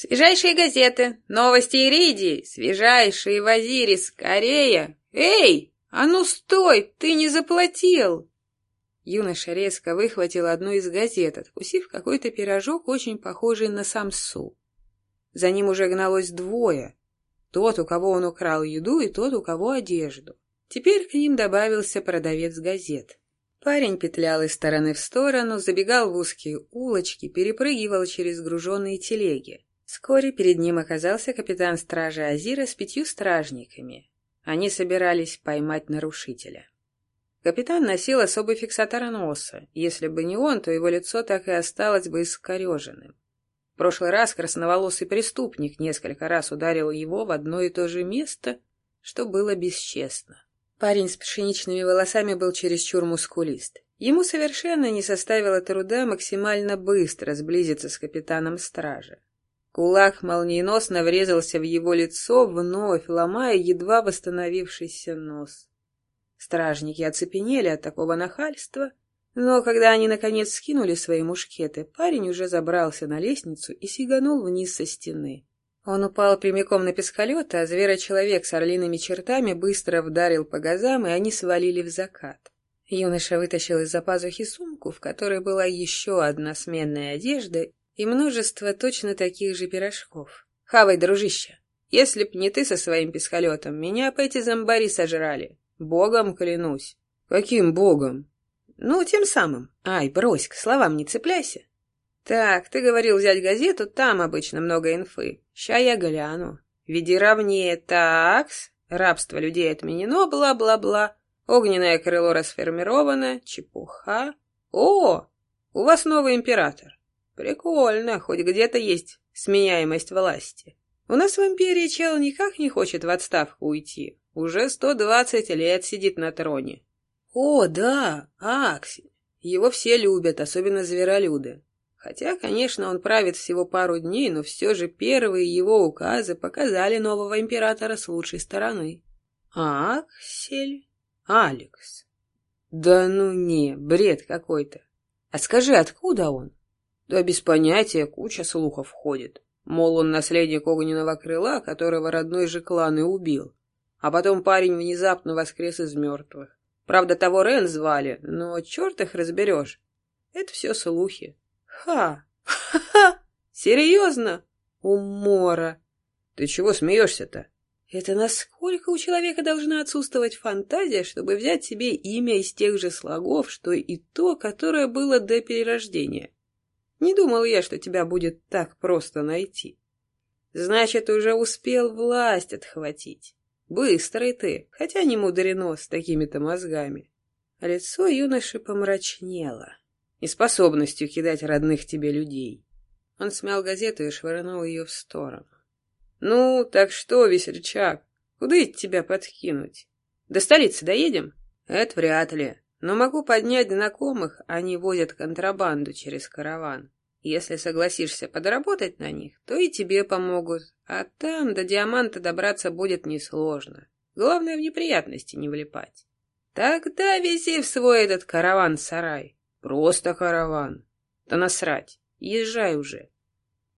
Свежайшие газеты, новости Иридии, свежайшие в скорее! Эй, а ну стой, ты не заплатил!» Юноша резко выхватил одну из газет, откусив какой-то пирожок, очень похожий на самсу. За ним уже гналось двое. Тот, у кого он украл еду, и тот, у кого одежду. Теперь к ним добавился продавец газет. Парень петлял из стороны в сторону, забегал в узкие улочки, перепрыгивал через груженные телеги. Вскоре перед ним оказался капитан стражи Азира с пятью стражниками. Они собирались поймать нарушителя. Капитан носил особый фиксатор носа. Если бы не он, то его лицо так и осталось бы искореженным. В прошлый раз красноволосый преступник несколько раз ударил его в одно и то же место, что было бесчестно. Парень с пшеничными волосами был чересчур мускулист. Ему совершенно не составило труда максимально быстро сблизиться с капитаном стражи. Кулак молниеносно врезался в его лицо, вновь ломая едва восстановившийся нос. Стражники оцепенели от такого нахальства, но когда они наконец скинули свои мушкеты, парень уже забрался на лестницу и сиганул вниз со стены. Он упал прямиком на пескалет, а зверочеловек с орлиными чертами быстро вдарил по газам, и они свалили в закат. Юноша вытащил из-за пазухи сумку, в которой была еще одна сменная одежда и множество точно таких же пирожков. «Хавай, дружище! Если б не ты со своим пескалетом, меня бы эти зомбари сожрали. Богом клянусь. Каким богом? Ну, тем самым. Ай, брось, к словам не цепляйся. Так, ты говорил взять газету, там обычно много инфы. Ща я гляну. Веди ровнее. Такс. Рабство людей отменено, бла-бла-бла. Огненное крыло расформировано. Чепуха. О, у вас новый император. Прикольно, хоть где-то есть сменяемость власти. У нас в империи чел никак не хочет в отставку уйти. Уже сто двадцать лет сидит на троне. О, да, Аксель. Его все любят, особенно зверолюды. Хотя, конечно, он правит всего пару дней, но все же первые его указы показали нового императора с лучшей стороны. Аксель? Алекс. Да ну не, бред какой-то. А скажи, откуда он? Да без понятия, куча слухов ходит. Мол, он наследник огненного крыла, которого родной же клан и убил. А потом парень внезапно воскрес из мертвых. Правда, того Рен звали, но черт их разберешь. Это все слухи. Ха! Ха-ха! Серьезно? Умора! Ты чего смеешься-то? Это насколько у человека должна отсутствовать фантазия, чтобы взять себе имя из тех же слогов, что и то, которое было до перерождения? Не думал я, что тебя будет так просто найти. Значит, уже успел власть отхватить. Быстрый ты, хотя не мудрено с такими-то мозгами. А лицо юноши помрачнело. Неспособностью кидать родных тебе людей. Он смял газету и швырнул ее в сторону. «Ну, так что, весельчак, куда тебя подкинуть? До столицы доедем?» «Это вряд ли. Но могу поднять знакомых, они возят контрабанду через караван. Если согласишься подработать на них, то и тебе помогут, а там до диаманта добраться будет несложно. Главное в неприятности не влипать. Тогда вези в свой этот караван-сарай. Просто караван. Да насрать, езжай уже.